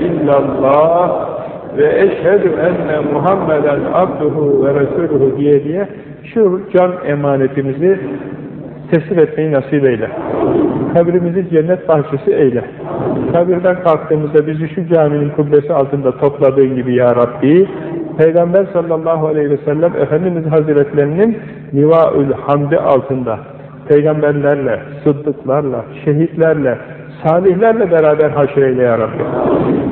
illallah ve eşhedü enne Muhammeden abduhu ve resuluhu diye diye şu can emanetimizi teslim etmeyi nasip eyle. Kabrimizi cennet bahçesi eyle. Kabirden kalktığımızda bizi şu caminin kubbesi altında topladığın gibi ya Rabbi, Peygamber sallallahu aleyhi ve sellem Efendimiz Hazretlerinin Nivaül Hamdi altında peygamberlerle, sıddıklarla, şehitlerle, salihlerle beraber haşreyle ya Rabbi.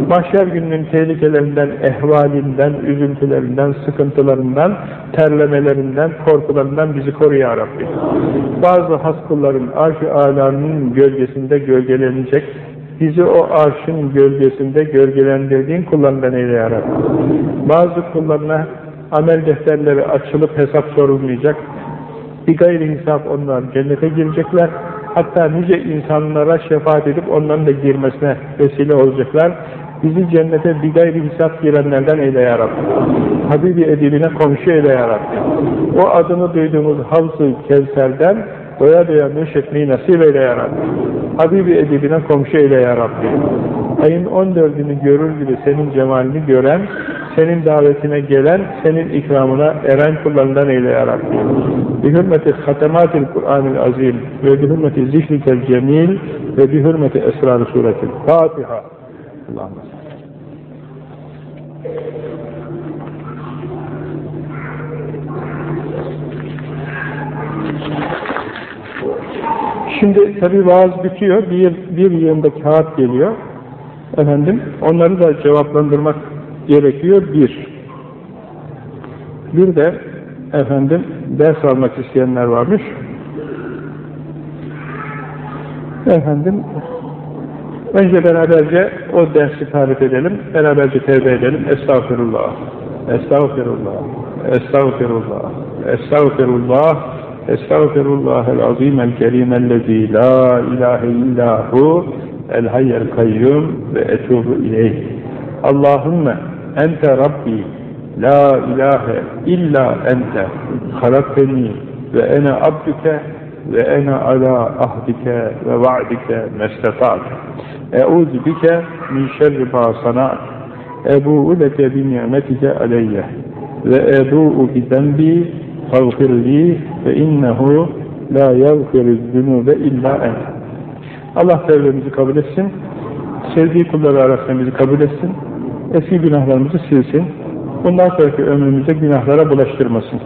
Mahşer gününün tehlikelerinden, ehvalinden, üzüntülerinden, sıkıntılarından, terlemelerinden, korkularından bizi koru ya. Bazı has kulların arş-ı alanın gölgesinde gölgelenecek, bizi o arşın gölgesinde gölgelendirdiğin kullarından eyle ya. Bazı kullarına amel defterleri açılıp hesap sorulmayacak, bir gayri hesap onlar cennete girecekler, hatta nice insanlara şefaat edip onların da girmesine vesile olacaklar. Bizi cennete bir gayri hesap girenlerden eyle ya. Habibi edibine komşu eyle ya. O adını duyduğumuz Havz-ı Kevser'den doya doya neşetmeyi nasip eyle ya. Habibi edibine komşu eyle ya Rabbi. Ayın 14'ünü görür gibi senin cemalini gören, senin davetine gelen, senin ikramına eren kullarından eyle ya. Bi hürmeti hatematil Kur'an-ı Azim ve bi hürmeti zikrikel cemil ve bi hürmeti esrar-ı suretil Fatiha. Allah'ım. Şimdi tabi vaaz bitiyor, bir, bir yığında kağıt geliyor. Efendim, onları da cevaplandırmak gerekiyor, bir. Bir de, efendim, ders almak isteyenler varmış. Efendim, önce beraberce o dersi tarif edelim, beraberce tevbe edelim. Estağfirullah, estağfirullah, estağfirullah, estağfirullah, Estağfirullahel azim el kerim ellezî la ilahe illahu el hayyel kayyum ve etubu ileyh. Allahümme ente rabbi La ilahe illa ente halakteni ve ene abdüke ve ene ala ahdike ve va'dike mestetat. Euzu bike min şerri ma sanat. Ebu'u leke bi nimetike aleyye ve ebu'u bi zenbi fagfirli ve innehu la yagfiriz zunube illa ente. Allah tevbemizi kabul etsin. Sevdiği kulları arasında bizi kabul etsin. Eski günahlarımızı silsin bundan sonraki ömrümüzde günahlara bulaştırmasın.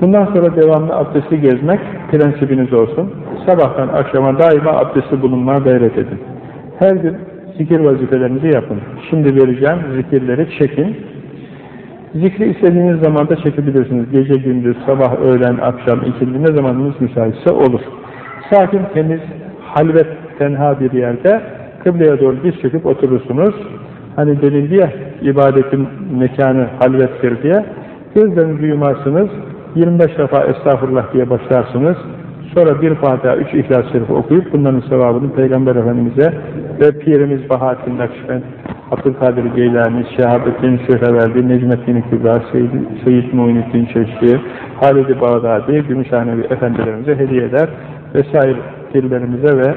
Bundan sonra devamlı abdestli gezmek prensibiniz olsun. Sabahtan akşama daima abdestli bulunmaya gayret edin. Her gün zikir vazifelerinizi yapın. Şimdi vereceğim zikirleri çekin, Zikri istediğiniz zaman da çekebilirsiniz. Gece, gündüz, sabah, öğlen, akşam, ikindi ne zamanınız müsaitse olur. Sakin, temiz, halvet, tenha bir yerde kıbleye doğru diz çöküp oturursunuz. Hani denildi ya, ibadetin mekanı halvettir diye. Gözlerinizi yumarsınız, 25 defa estağfurullah diye başlarsınız. Sonra bir Fatiha, üç İhlas-ı okuyup bunların sevabını Peygamber Efendimiz'e ve Pirimiz Bahattin Nakşibend, Abdülkadir Geylani, Şehabettin Şöhreverdi, Necmettin Kübra, Seyyid, Muhyiddin Çeşki, Halid-i Bağdadi, Gümüşhanevi Efendilerimize hediye eder. Vesaire pirlerimize ve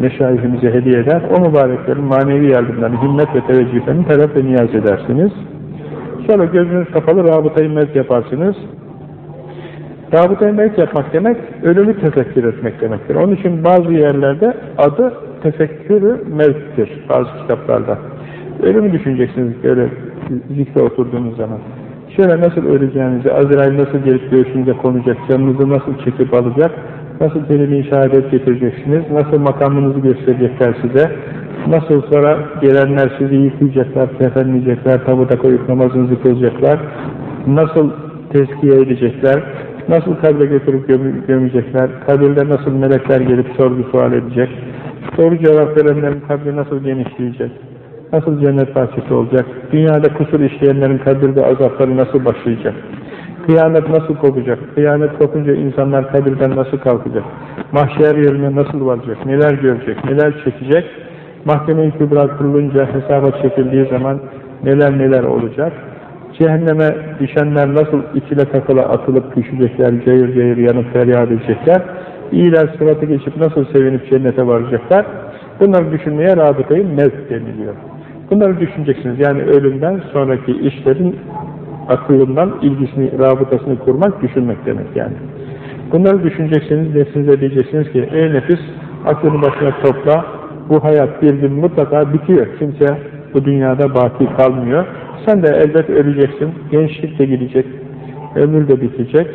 meşayihimize hediye eder. O mübareklerin manevi yardımlarını, himmet ve teveccühlerini talep ve niyaz edersiniz. Sonra gözünüz kapalı rabıtayı mevt yaparsınız. Rabıtayı mevt yapmak demek, ölümü tefekkür etmek demektir. Onun için bazı yerlerde adı tefekkürü mevttir bazı kitaplarda. Ölümü düşüneceksiniz böyle zikre oturduğunuz zaman. Şöyle nasıl öleceğinizi, Azrail nasıl gelip göğsünüze konacak, canınızı nasıl çekip alacak, nasıl kelime-i şehadet getireceksiniz, nasıl makamınızı gösterecekler size, nasıl sonra gelenler sizi yıkayacaklar, kefenleyecekler, tabuta koyup namazınızı kılacaklar, nasıl tezkiye edecekler, nasıl kabre götürüp gömecekler, kabirde nasıl melekler gelip sorgu sual edecek, Doğru cevap verenlerin kabri nasıl genişleyecek? Nasıl cennet bahçesi olacak? Dünyada kusur işleyenlerin kabirde azapları nasıl başlayacak? Kıyamet nasıl kopacak? Kıyamet kopunca insanlar kabirden nasıl kalkacak? Mahşer yerine nasıl varacak? Neler görecek? Neler çekecek? Mahkeme-i Kübra kurulunca hesaba çekildiği zaman neler neler olacak? Cehenneme düşenler nasıl içine takıla atılıp düşecekler, cayır cayır yanıp feryat edecekler? İyiler sıratı geçip nasıl sevinip cennete varacaklar? Bunları düşünmeye rabıtayı mevt deniliyor. Bunları düşüneceksiniz. Yani ölümden sonraki işlerin akılından ilgisini, rabıtasını kurmak, düşünmek demek yani. Bunları düşüneceksiniz, nefsinize diyeceksiniz ki, ey nefis, aklını başına topla, bu hayat bir gün mutlaka bitiyor. Kimse bu dünyada baki kalmıyor. Sen de elbet öleceksin, gençlik de gidecek, ömür de bitecek.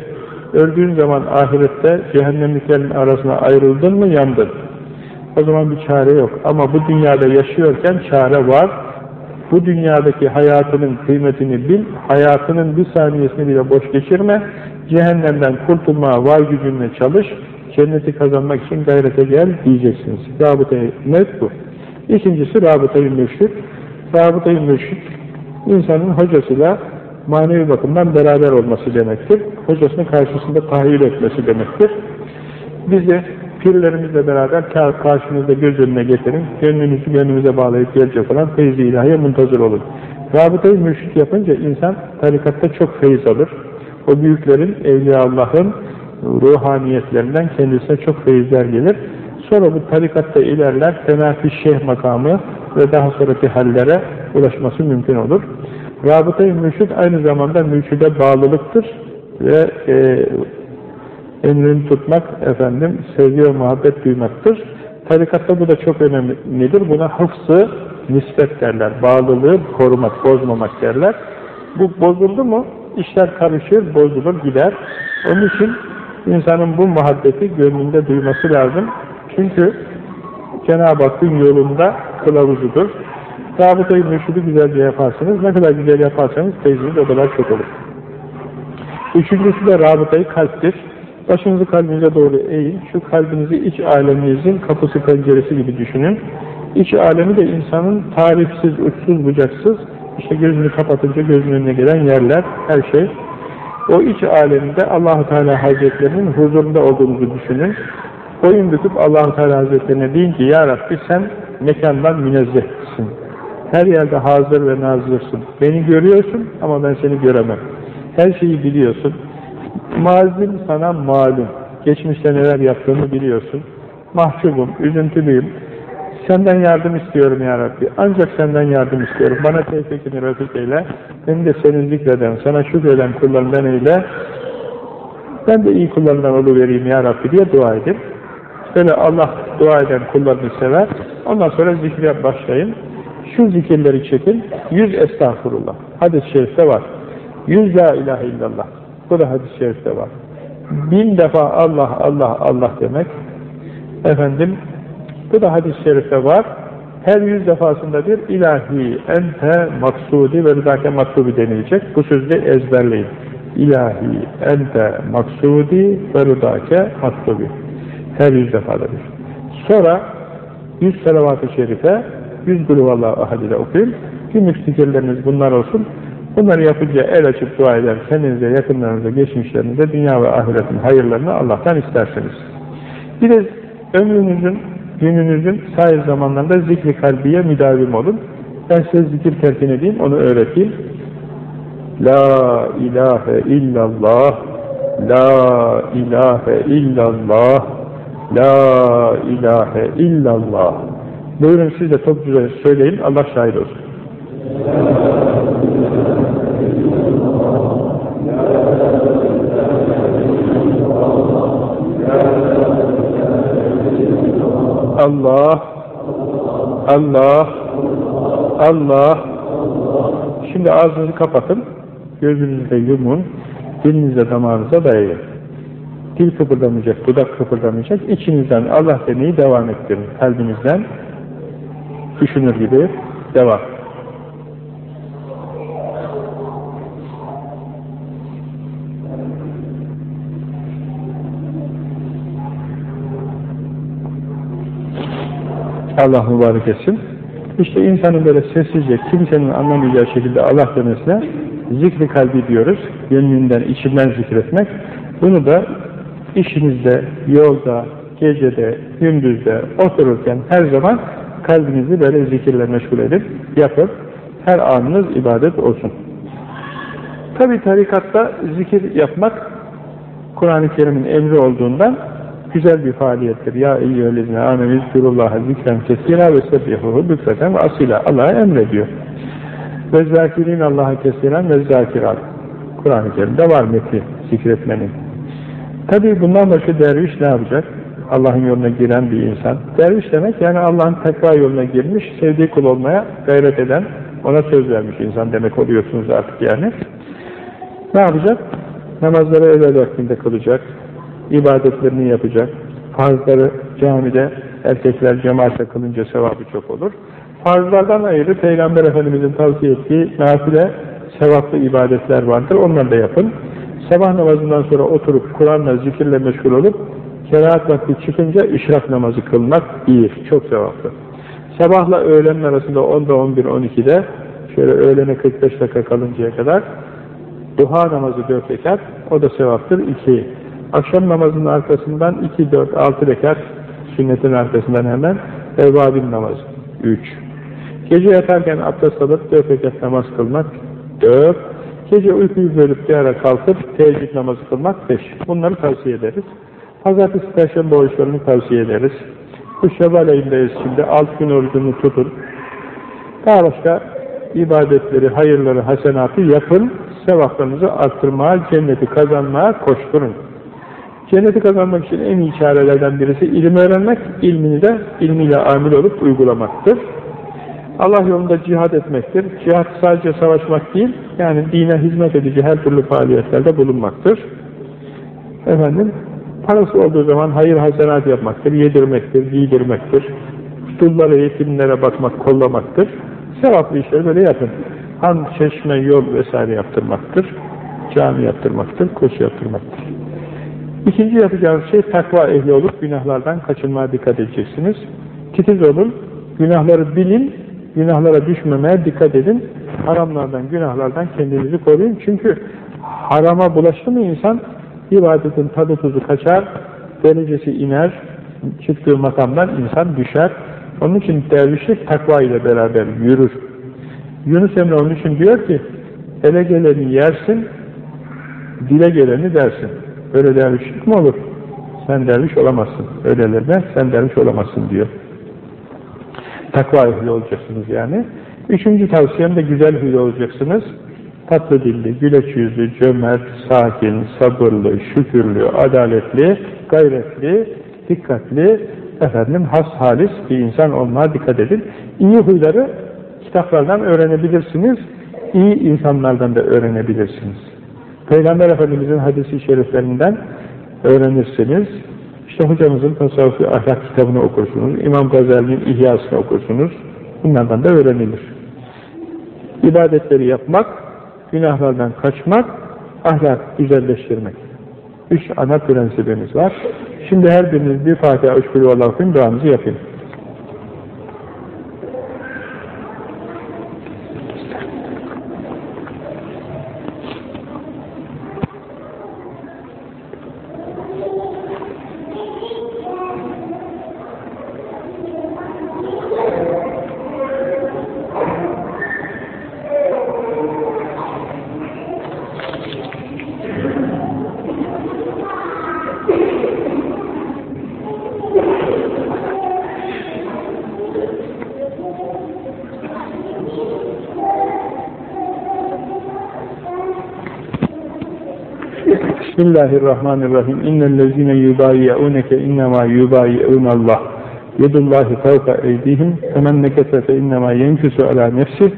Öldüğün zaman ahirette cehennemliklerin arasına ayrıldın mı yandın. O zaman bir çare yok. Ama bu dünyada yaşıyorken çare var. Bu dünyadaki hayatının kıymetini bil, hayatının bir saniyesini bile boş geçirme, cehennemden kurtulmaya var gücünle çalış, cenneti kazanmak için gayrete gel diyeceksiniz. Rabıta-i net bu. İkincisi rabıta-i mürşid. Rabıta-i mürşid, insanın hocasıyla manevi bakımdan beraber olması demektir. Hocasının karşısında tahayyül etmesi demektir. Bizi pirlerimizle beraber karşınızda göz önüne getirin, gönlünüzü gönlümüze bağlayıp gelecek olan feyzi ilahiye muntazır olun. Rabıtayı mürşit yapınca insan tarikatta çok feyiz alır. O büyüklerin, Evliya Allah'ın ruhaniyetlerinden kendisine çok feyizler gelir. Sonra bu tarikatta ilerler, tenafi şeyh makamı ve daha sonraki hallere ulaşması mümkün olur. Rabıta-i mürşid aynı zamanda mürşide bağlılıktır ve e, emrini tutmak, efendim, sevgi ve muhabbet duymaktır. Tarikatta bu da çok önemlidir. Buna hıfzı nispet derler. Bağlılığı korumak, bozmamak derler. Bu bozuldu mu işler karışır, bozulur, gider. Onun için insanın bu muhabbeti gönlünde duyması lazım. Çünkü Cenab-ı Hakk'ın yolunda kılavuzudur. Rabıtayı mürşidi güzelce yaparsınız. Ne kadar güzel yaparsanız teyziniz o kadar çok olur. Üçüncüsü de rabıtayı kalptir. Başınızı kalbinize doğru eğin. Şu kalbinizi iç aleminizin kapısı penceresi gibi düşünün. İç alemi de insanın tarifsiz, uçsuz, bucaksız, işte gözünü kapatınca gözünün önüne gelen yerler, her şey. O iç aleminde allah Teala Hazretlerinin huzurunda olduğunuzu düşünün. Boyun büküp allah Teala Hazretlerine deyin ki, Ya Rabbi sen mekandan münezzehsin. Her yerde hazır ve nazırsın. Beni görüyorsun ama ben seni göremem. Her şeyi biliyorsun. Mazim sana malum. Geçmişte neler yaptığını biliyorsun. Mahcubum, üzüntülüyüm. Senden yardım istiyorum ya Rabbi. Ancak senden yardım istiyorum. Bana tevfikini refik eyle. Beni de senin zikreden, sana şükreden kullarından eyle. Ben de iyi kullarından oluvereyim ya Rabbi diye dua edin. Böyle Allah dua eden kullarını sever. Ondan sonra zikre başlayın. Şu zikirleri çekin. Yüz estağfurullah. Hadis-i şerifte var. Yüz la ilahe illallah. Bu da hadis-i şerifte var. Bin defa Allah, Allah, Allah demek. Efendim, bu da hadis-i şerifte var. Her yüz defasında bir ilahi, ente, maksudi ve rızake maksubi denilecek. Bu sözü ezberleyin. İlahi, ente, maksudi ve rızake maksubi. Her yüz defada bir. Sonra yüz salavat-ı şerife, yüz gülüvallahu ahad ile okuyun. Günlük zikirleriniz bunlar olsun. Bunları yapınca el açıp dua eder, kendinize, yakınlarınıza, geçmişlerinize, dünya ve ahiretin hayırlarını Allah'tan isterseniz. Bir de ömrünüzün, gününüzün sahil zamanlarında zikri kalbiye müdavim olun. Ben size zikir telkin edeyim, onu öğreteyim. La ilahe illallah, la ilahe illallah, la ilahe illallah. Buyurun siz de çok güzel söyleyin, Allah şahit olsun. Allah, Allah, Allah. Şimdi ağzınızı kapatın, gözünüzü de yumun, dilinize damağınıza dayayın. Dil kıpırdamayacak, dudak kıpırdamayacak, içinizden Allah demeyi devam ettirin, kalbinizden düşünür gibi devam. Allah mübarek etsin. İşte insanın böyle sessizce, kimsenin anlamayacağı şekilde Allah demesine zikri kalbi diyoruz. Gönlünden, içinden zikretmek. Bunu da işinizde, yolda, gecede, gündüzde, otururken her zaman kalbinizi böyle zikirle meşgul edip, yapıp, her anınız ibadet olsun. Tabi tarikatta zikir yapmak Kur'an-ı Kerim'in emri olduğundan güzel bir faaliyettir. Ya eyyühellezine amenü zikurullaha zikren kesira ve sebbihuhu bükreten ve asila. Allah'a emrediyor. Ve zakirin Allah'a kesiren ve zakirat. Kur'an-ı Kerim'de var metni zikretmenin. Tabi bundan başka derviş ne yapacak? Allah'ın yoluna giren bir insan. Derviş demek yani Allah'ın tekva yoluna girmiş, sevdiği kul olmaya gayret eden, ona söz vermiş insan demek oluyorsunuz artık yani. Ne yapacak? Namazları öğle vaktinde kılacak, ibadetlerini yapacak, farzları camide erkekler cemaatle kılınca sevabı çok olur. Farzlardan ayrı Peygamber Efendimiz'in tavsiye ettiği nafile sevaplı ibadetler vardır. Onları da yapın. Sabah namazından sonra oturup Kur'an'la, zikirle meşgul olup kerahat vakti çıkınca işrak namazı kılmak iyi, çok sevaplı. Sabahla öğlenin arasında 10'da 11, 12'de şöyle öğlene 45 dakika kalıncaya kadar duha namazı 4 rekat, o da sevaptır 2. Akşam namazının arkasından 2, 4, 6 rekat sünnetin arkasından hemen evvabin namazı 3. Gece yatarken abdest alıp 4 rekat namaz kılmak 4. Gece uykuyu bölüp bir ara kalkıp teheccüd namazı kılmak 5. Bunları tavsiye ederiz. Pazartesi, Perşembe oruçlarını tavsiye ederiz. Bu Şevval ayındayız şimdi. Alt gün orucunu tutun. Daha başka ibadetleri, hayırları, hasenatı yapın. Sevaplarınızı arttırmaya, cenneti kazanmaya koşturun. Cenneti kazanmak için en iyi çarelerden birisi ilim öğrenmek, ilmini de ilmiyle amil olup uygulamaktır. Allah yolunda cihad etmektir. Cihad sadece savaşmak değil, yani dine hizmet edici her türlü faaliyetlerde bulunmaktır. Efendim, parası olduğu zaman hayır hasenat yapmaktır, yedirmektir, giydirmektir. Dullara, yetimlere bakmak, kollamaktır. Sevaplı işleri böyle yapın. Han, çeşme, yol vesaire yaptırmaktır. Cami yaptırmaktır, koşu yaptırmaktır. İkinci yapacağınız şey takva ehli olup günahlardan kaçınmaya dikkat edeceksiniz. Titiz olun, günahları bilin, günahlara düşmemeye dikkat edin. Haramlardan, günahlardan kendinizi koruyun. Çünkü harama bulaştı mı insan, ibadetin tadı tuzu kaçar, derecesi iner, çıktığı makamdan insan düşer. Onun için dervişlik takva ile beraber yürür. Yunus Emre onun için diyor ki, ele geleni yersin, dile geleni dersin. Öyle dervişlik mi olur? Sen derviş olamazsın. Öylelerine sen derviş olamazsın diyor. Takva ehli olacaksınız yani. Üçüncü tavsiyem de güzel huylu olacaksınız. Tatlı dilli, güleç yüzlü, cömert, sakin, sabırlı, şükürlü, adaletli, gayretli, dikkatli, efendim has halis bir insan olmaya dikkat edin. İyi huyları kitaplardan öğrenebilirsiniz. İyi insanlardan da öğrenebilirsiniz. Peygamber Efendimiz'in hadisi şeriflerinden öğrenirsiniz. İşte hocamızın tasavvufi ahlak kitabını okursunuz. İmam Gazali'nin ihyasını okursunuz. Bunlardan da öğrenilir. İbadetleri yapmak, günahlardan kaçmak, ahlak güzelleştirmek. Üç ana prensibimiz var. Şimdi her biriniz bir Fatiha, üç kulü Allah'ın duanızı yapın. Bismillahirrahmanirrahim. İnnellezine yubayyi'uneke innema yubayyi'unallah. Yedullahi fevka eydihim. Femen nekese fe innema yenküsü ala nefsih.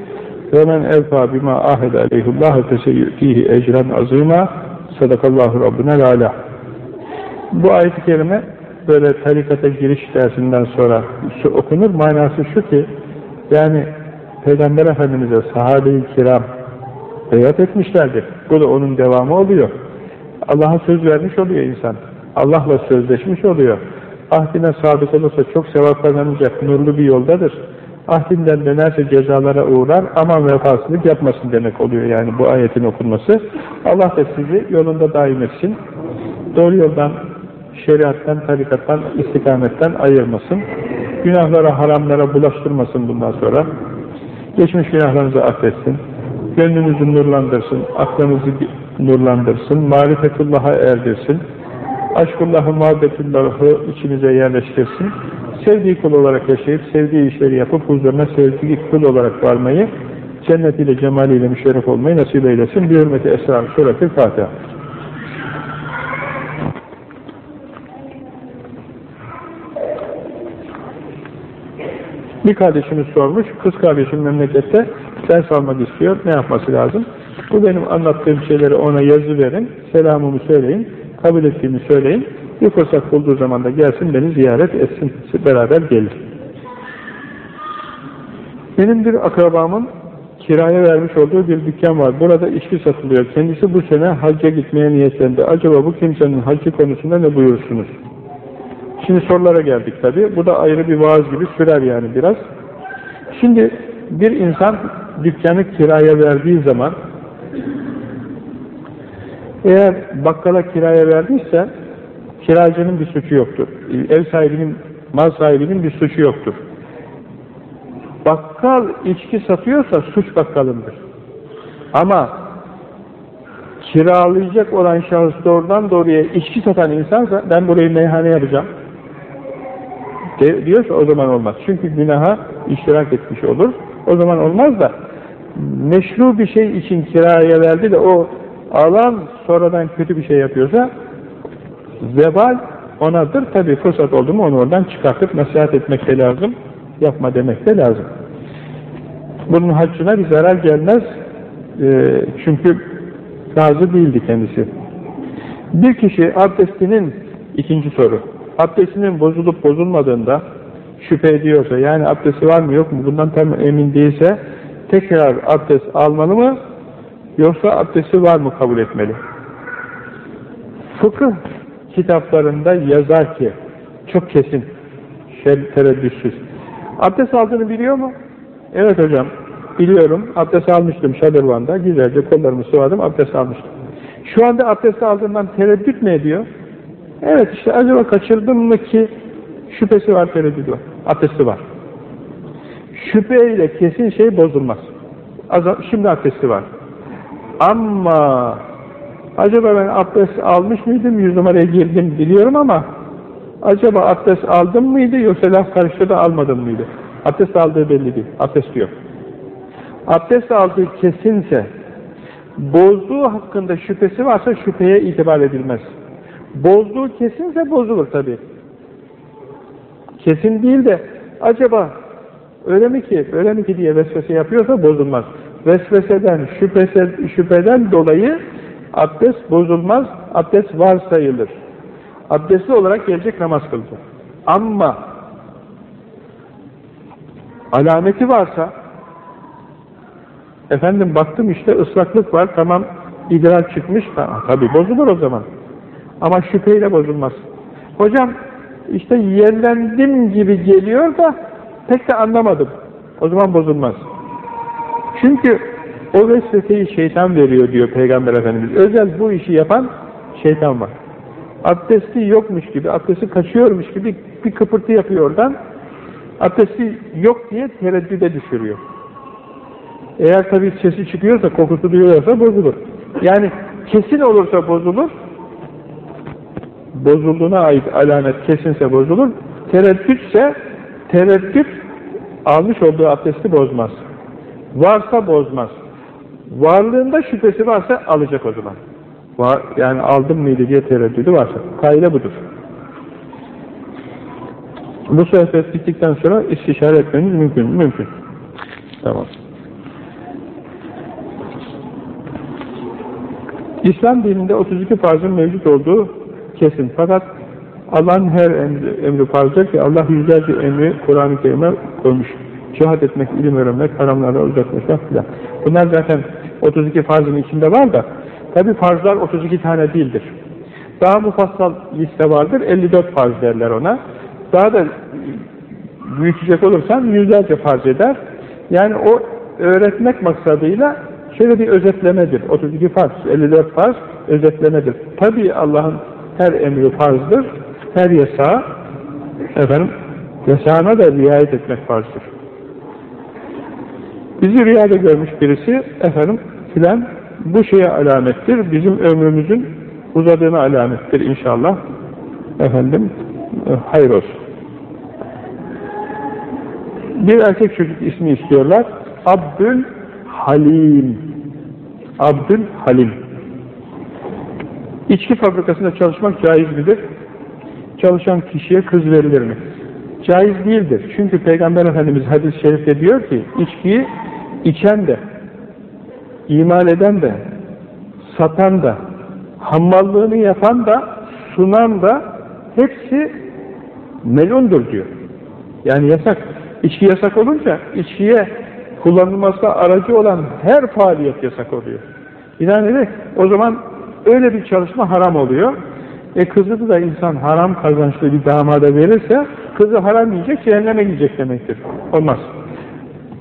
Ve men bima ahede aleyhullahu feseyyü'tihi ecren azîmâ. Sadakallahu Rabbuna lâlâ. Bu ayet-i kerime böyle tarikata giriş dersinden sonra şu okunur. Manası şu ki yani Peygamber Efendimiz'e sahabe-i kiram beyat etmişlerdir. Bu da onun devamı oluyor. Allah'a söz vermiş oluyor insan. Allah'la sözleşmiş oluyor. Ahdine sadık olursa çok sevap kazanacak, nurlu bir yoldadır. Ahdinden dönerse cezalara uğrar, aman vefasızlık yapmasın demek oluyor yani bu ayetin okunması. Allah da sizi yolunda daim etsin. Doğru yoldan, şeriattan, tarikattan, istikametten ayırmasın. Günahlara, haramlara bulaştırmasın bundan sonra. Geçmiş günahlarınızı affetsin. Gönlünüzü nurlandırsın, aklınızı nurlandırsın, marifetullah'a erdirsin. aşkullahı, muhabbetullahı içinize yerleştirsin. Sevdiği kul olarak yaşayıp, sevdiği işleri yapıp, huzuruna sevdiği kul olarak varmayı, cennetiyle, cemaliyle müşerref olmayı nasip eylesin. Bir hürmeti esrar suretül Fatiha. Bir kardeşimiz sormuş, kız kardeşim memlekette ders almak istiyor, ne yapması lazım? Bu benim anlattığım şeyleri ona yazı verin, selamımı söyleyin, kabul ettiğimi söyleyin, bir fırsat bulduğu zaman da gelsin beni ziyaret etsin, beraber gelir. Benim bir akrabamın kiraya vermiş olduğu bir dükkan var. Burada içki satılıyor. Kendisi bu sene hacca gitmeye niyetlendi. Acaba bu kimsenin haccı konusunda ne buyursunuz? Şimdi sorulara geldik tabi. Bu da ayrı bir vaaz gibi sürer yani biraz. Şimdi bir insan dükkanı kiraya verdiği zaman eğer bakkala kiraya verdiyse kiracının bir suçu yoktur. Ev sahibinin, mal sahibinin bir suçu yoktur. Bakkal içki satıyorsa suç bakkalındır. Ama kiralayacak olan şahıs doğrudan doğruya içki satan insansa ben burayı meyhane yapacağım de, diyorsa o zaman olmaz. Çünkü günaha iştirak etmiş olur. O zaman olmaz da meşru bir şey için kiraya verdi de o alan sonradan kötü bir şey yapıyorsa zebal onadır. Tabi fırsat oldu mu onu oradan çıkartıp nasihat etmek de lazım. Yapma demek de lazım. Bunun haccına bir zarar gelmez. E, çünkü razı değildi kendisi. Bir kişi abdestinin ikinci soru. Abdestinin bozulup bozulmadığında şüphe ediyorsa, yani abdesti var mı yok mu bundan tam emin değilse tekrar abdest almalı mı yoksa abdesti var mı kabul etmeli? Fıkıh kitaplarında yazar ki çok kesin, şey, tereddütsüz. Abdest aldığını biliyor mu? Evet hocam, biliyorum. Abdest almıştım şadırvanda. Güzelce kollarımı sıvadım, abdest almıştım. Şu anda abdest aldığından tereddüt mü ediyor? Evet işte acaba kaçırdım mı ki şüphesi var, tereddüdü var. Abdesti var. Şüpheyle kesin şey bozulmaz. Şimdi abdesti var. Ama acaba ben abdest almış mıydım, yüz numaraya girdim biliyorum ama acaba abdest aldım mıydı yoksa laf karıştı da almadım mıydı? Abdest aldığı belli değil. Abdest yok. Abdest aldığı kesinse bozduğu hakkında şüphesi varsa şüpheye itibar edilmez. Bozduğu kesinse bozulur tabi. Kesin değil de acaba öyle mi ki, öyle mi ki diye vesvese yapıyorsa bozulmaz. Vesveseden, şüphese, şüpheden dolayı abdest bozulmaz, abdest var sayılır. Abdestli olarak gelecek namaz kılacak. Ama alameti varsa efendim baktım işte ıslaklık var, tamam idrar çıkmış, tabi bozulur o zaman. Ama şüpheyle bozulmaz. Hocam işte yerlendim gibi geliyor da pek de anlamadım. O zaman bozulmaz. Çünkü o vesveseyi şeytan veriyor diyor Peygamber Efendimiz. Özel bu işi yapan şeytan var. Abdesti yokmuş gibi, abdesti kaçıyormuş gibi bir kıpırtı yapıyor oradan. Abdesti yok diye tereddüde düşürüyor. Eğer tabii sesi çıkıyorsa, kokusu duyuyorsa bozulur. Yani kesin olursa bozulur, bozulduğuna ait alamet kesinse bozulur. Tereddütse tereddüt almış olduğu abdesti bozmaz. Varsa bozmaz. Varlığında şüphesi varsa alacak o zaman. Var, yani aldım mıydı diye tereddüdü varsa. Kaide budur. Bu sohbet bittikten sonra istişare etmeniz mümkün. Mümkün. Tamam. İslam dininde 32 farzın mevcut olduğu kesin. Fakat Allah'ın her emri, emri farzdır ki Allah yüzlerce emri Kur'an-ı Kerim'e koymuş. Cihat etmek, ilim öğrenmek, haramlara uzaklaşmak filan. Bunlar zaten 32 farzın içinde var da tabi farzlar 32 tane değildir. Daha mufassal liste vardır. 54 farz derler ona. Daha da büyütecek olursan yüzlerce farz eder. Yani o öğretmek maksadıyla şöyle bir özetlemedir. 32 farz, 54 farz özetlemedir. Tabi Allah'ın her emri farzdır, her yasağı efendim, yasağına da riayet etmek farzdır. Bizi rüyada görmüş birisi, efendim, filan bu şeye alamettir, bizim ömrümüzün uzadığına alamettir inşallah. Efendim, hayır olsun. Bir erkek çocuk ismi istiyorlar. Abdül Halim. Abdül Halim. İçki fabrikasında çalışmak caiz midir? Çalışan kişiye kız verilir mi? Caiz değildir. Çünkü Peygamber Efendimiz hadis-i şerifte diyor ki, içkiyi içen de, imal eden de, satan da, hammallığını yapan da, sunan da hepsi melundur diyor. Yani yasak. İçki yasak olunca içkiye kullanılması aracı olan her faaliyet yasak oluyor. Binaenaleyh o zaman öyle bir çalışma haram oluyor. E kızı da insan haram kazançlı bir damada verirse kızı haram yiyecek, cehenneme gidecek demektir. Olmaz.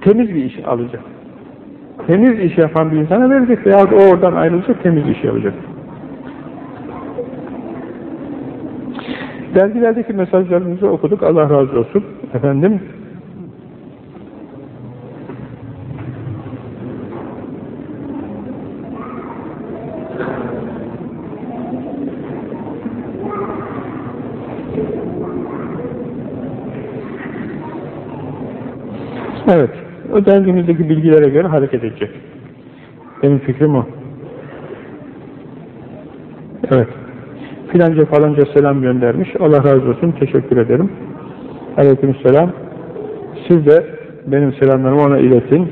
Temiz bir iş alacak. Temiz iş yapan bir insana verecek veya o oradan ayrılacak, temiz iş yapacak. Dergilerdeki mesajlarınızı okuduk. Allah razı olsun. Efendim, O dergimizdeki bilgilere göre hareket edecek. Benim fikrim o. Evet. Filanca falanca selam göndermiş. Allah razı olsun. Teşekkür ederim. Aleykümselam. Siz de benim selamlarımı ona iletin.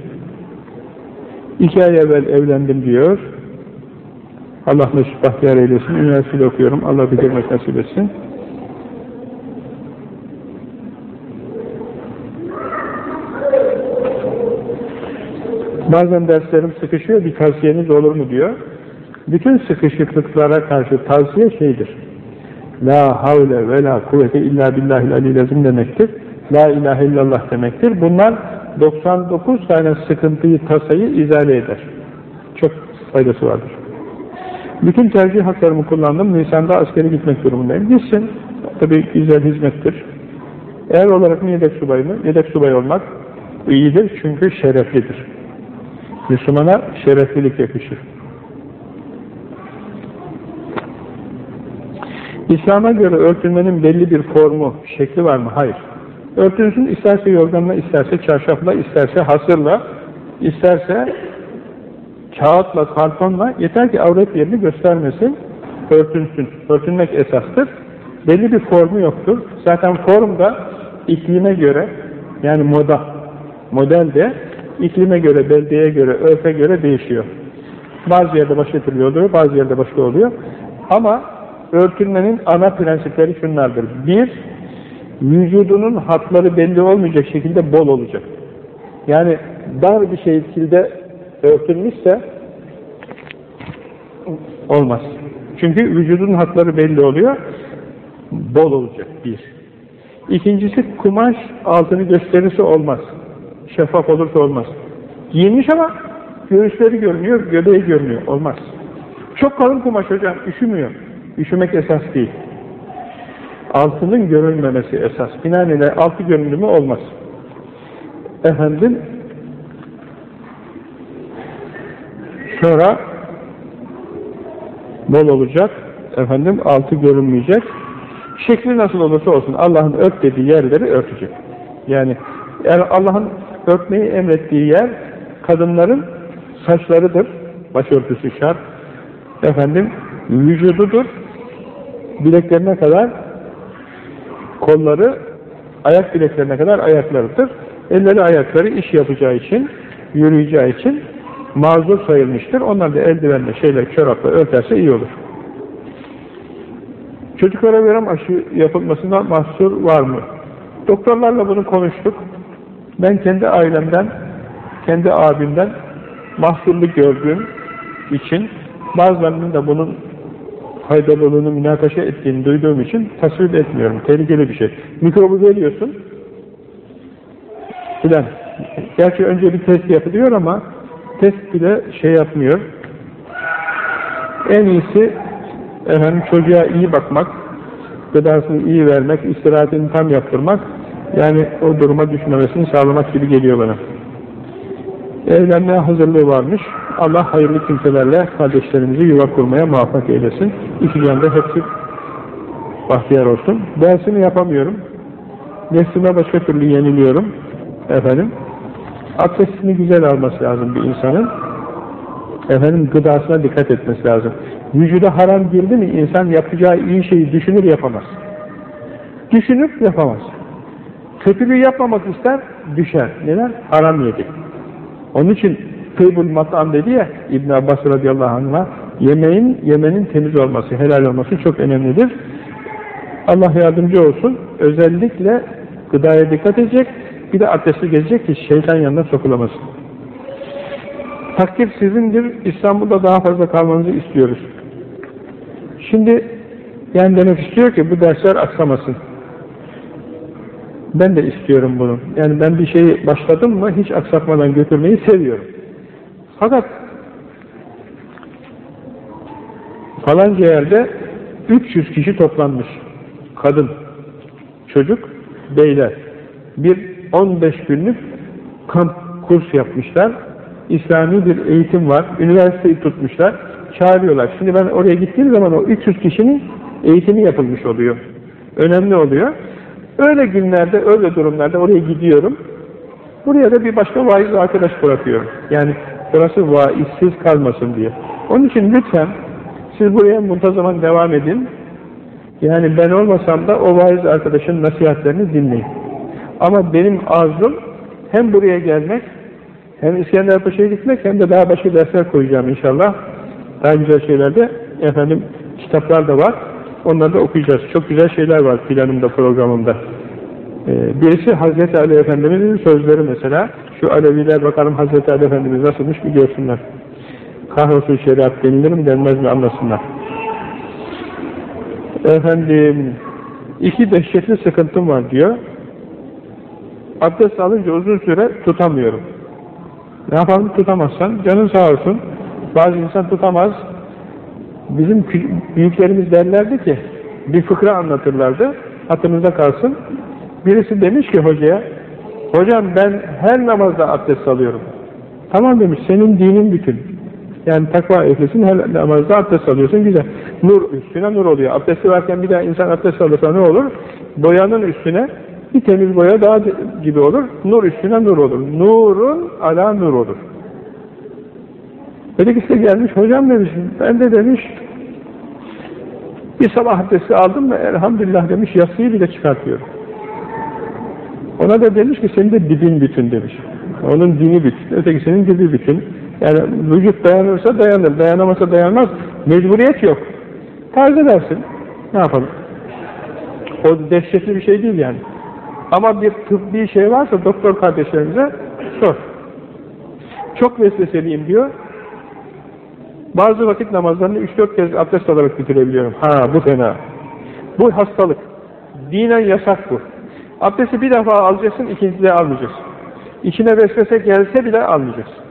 İki ay evvel evlendim diyor. Allah mesut bahtiyar eylesin. Üniversitede okuyorum. Allah bitirmek nasip etsin. Bazen derslerim sıkışıyor, bir tavsiyeniz olur mu diyor. Bütün sıkışıklıklara karşı tavsiye şeydir. La havle ve la kuvvete illa billahil aliyyazim demektir. La ilahe illallah demektir. Bunlar 99 tane sıkıntıyı, tasayı izale eder. Çok faydası vardır. Bütün tercih haklarımı kullandım. Nisan'da askere gitmek durumundayım. Gitsin. Tabi güzel hizmettir. Eğer olarak yedek subay mı? Yedek subay olmak iyidir çünkü şereflidir. Müslümana şereflilik yakışır. İslam'a göre örtünmenin belli bir formu, şekli var mı? Hayır. Örtünsün, isterse yorganla, isterse çarşafla, isterse hasırla, isterse kağıtla, kartonla, yeter ki avret yerini göstermesin, örtünsün. Örtünmek esastır. Belli bir formu yoktur. Zaten form da iklime göre, yani moda, model de iklime göre, beldeye göre, örfe göre değişiyor. Bazı yerde başka türlü oluyor, bazı yerde başka oluyor. Ama örtülmenin ana prensipleri şunlardır. Bir, vücudunun hatları belli olmayacak şekilde bol olacak. Yani dar bir şekilde örtülmüşse olmaz. Çünkü vücudun hatları belli oluyor, bol olacak bir. İkincisi kumaş altını gösterirse olmaz. Şeffaf olursa olmaz. Giyinmiş ama göğüsleri görünüyor, göbeği görünüyor. Olmaz. Çok kalın kumaş hocam, üşümüyor. Üşümek esas değil. Altının görülmemesi esas. Binaenaleyh altı görünümü olmaz. Efendim sonra bol olacak. Efendim altı görünmeyecek. Şekli nasıl olursa olsun Allah'ın ört dediği yerleri örtecek. Yani, yani Allah'ın örtmeyi emrettiği yer kadınların saçlarıdır. Başörtüsü şart. Efendim vücududur. Bileklerine kadar kolları ayak bileklerine kadar ayaklarıdır. Elleri ayakları iş yapacağı için, yürüyeceği için mazur sayılmıştır. Onlar da eldivenle, şeyle, çorapla örterse iyi olur. Çocuklara verem aşı yapılmasında mahsur var mı? Doktorlarla bunu konuştuk. Ben kendi ailemden, kendi abimden mahsurlu gördüğüm için bazılarının da bunun faydalılığını münakaşa ettiğini duyduğum için tasvip etmiyorum. Tehlikeli bir şey. Mikrobu veriyorsun filan. Gerçi önce bir test yapılıyor ama test bile şey yapmıyor. En iyisi efendim çocuğa iyi bakmak, gıdasını iyi vermek, istirahatini tam yaptırmak, yani o duruma düşmemesini sağlamak gibi geliyor bana. Evlenmeye hazırlığı varmış. Allah hayırlı kimselerle kardeşlerimizi yuva kurmaya muvaffak eylesin. İki canda hepsi bahtiyar olsun. Dersini yapamıyorum. Nefsime başka türlü yeniliyorum. Efendim. Abdestini güzel alması lazım bir insanın. Efendim gıdasına dikkat etmesi lazım. Vücuda haram girdi mi insan yapacağı iyi şeyi düşünür yapamaz. Düşünür yapamaz. Kötülüğü yapmamak ister, düşer. Neden? Haram yedi. Onun için Tıybul Mat'an dedi ya İbn Abbas radıyallahu anh'a yemeğin, yemenin temiz olması, helal olması çok önemlidir. Allah yardımcı olsun. Özellikle gıdaya dikkat edecek. Bir de abdestli gezecek ki şeytan yanına sokulamasın. Takdir sizindir. İstanbul'da daha fazla kalmanızı istiyoruz. Şimdi yani demek istiyor ki bu dersler aksamasın. Ben de istiyorum bunu. Yani ben bir şeyi başladım mı hiç aksatmadan götürmeyi seviyorum. Fakat falanca yerde 300 kişi toplanmış. Kadın, çocuk, beyler. Bir 15 günlük kamp kurs yapmışlar. İslami bir eğitim var. Üniversiteyi tutmuşlar. Çağırıyorlar. Şimdi ben oraya gittiğim zaman o 300 kişinin eğitimi yapılmış oluyor. Önemli oluyor. Öyle günlerde, öyle durumlarda oraya gidiyorum. Buraya da bir başka vaiz arkadaş bırakıyorum. Yani burası vaizsiz kalmasın diye. Onun için lütfen siz buraya muntazaman devam edin. Yani ben olmasam da o vaiz arkadaşın nasihatlerini dinleyin. Ama benim arzum hem buraya gelmek, hem İskenderpaşa'ya gitmek hem de daha başka dersler koyacağım inşallah. Daha güzel şeylerde efendim kitaplar da var. Onları da okuyacağız. Çok güzel şeyler var planımda, programımda. Ee, birisi Hazreti Ali Efendimiz'in sözleri mesela. Şu Aleviler bakalım Hazreti Ali Efendimiz nasılmış bir görsünler. Kahrolsun şeriat denilir mi denmez mi anlasınlar. Efendim, iki dehşetli sıkıntım var diyor. Abdest alınca uzun süre tutamıyorum. Ne yapalım tutamazsan? Canın sağ olsun. Bazı insan tutamaz. Bizim büyüklerimiz derlerdi ki, bir fıkra anlatırlardı, hatırınıza kalsın. Birisi demiş ki hocaya, hocam ben her namazda abdest alıyorum. Tamam demiş, senin dinin bütün. Yani takva ehlisin, her namazda abdest alıyorsun, güzel. Nur üstüne nur oluyor. Abdesti varken bir daha insan abdest alırsa ne olur? Boyanın üstüne bir temiz boya daha gibi olur. Nur üstüne nur olur. Nurun ala nur olur. Ötekisi de gelmiş, hocam demiş, ben de demiş, bir sabah abdesti aldım mı elhamdülillah demiş, yasıyı bile çıkartıyorum. Ona da demiş ki senin de dibin bütün demiş. Onun dini bütün, ötekisinin dibi bütün. Yani vücut dayanırsa dayanır, dayanamasa dayanmaz. Mecburiyet yok. Tarz edersin. Ne yapalım? O dehşetli bir şey değil yani. Ama bir tıbbi şey varsa doktor kardeşlerimize sor. Çok vesveseliyim diyor. Bazı vakit namazlarını 3-4 kez abdest alarak bitirebiliyorum. Ha bu fena. Bu hastalık. Dinen yasak bu. Abdesti bir defa alacaksın, ikincide almayacaksın. İçine vesvese gelse bile almayacaksın.